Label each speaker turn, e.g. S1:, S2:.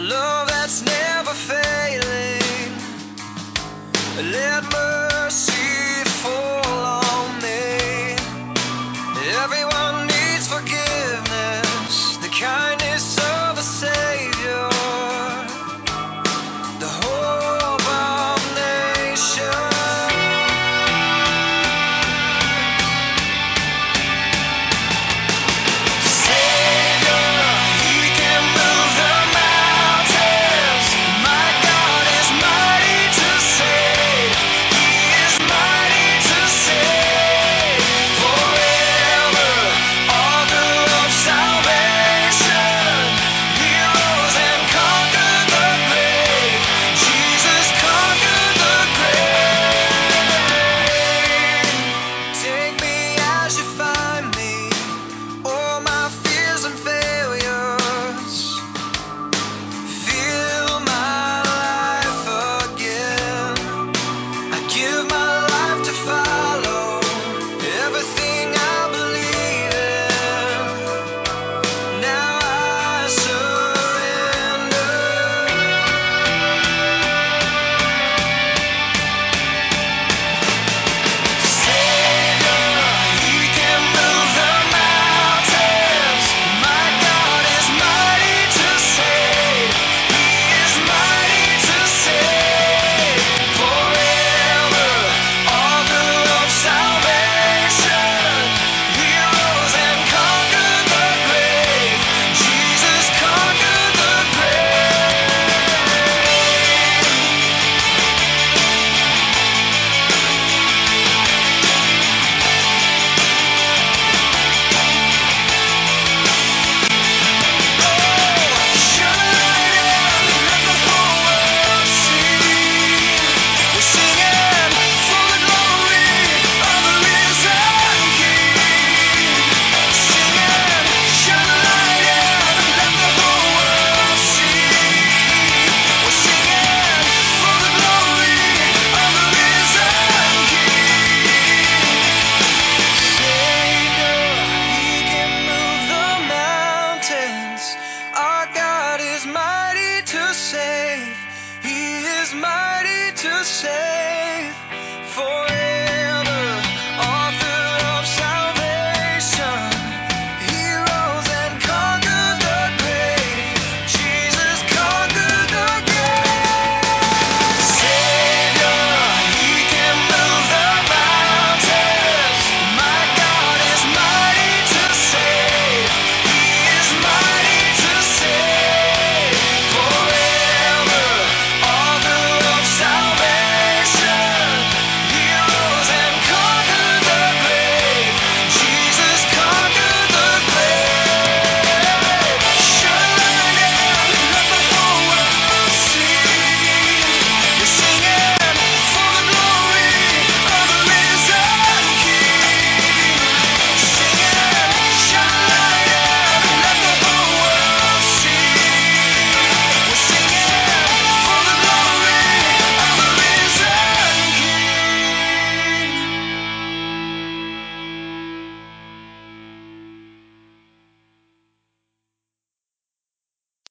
S1: love that's never failing. Let mercy fall on me. Everyone the same.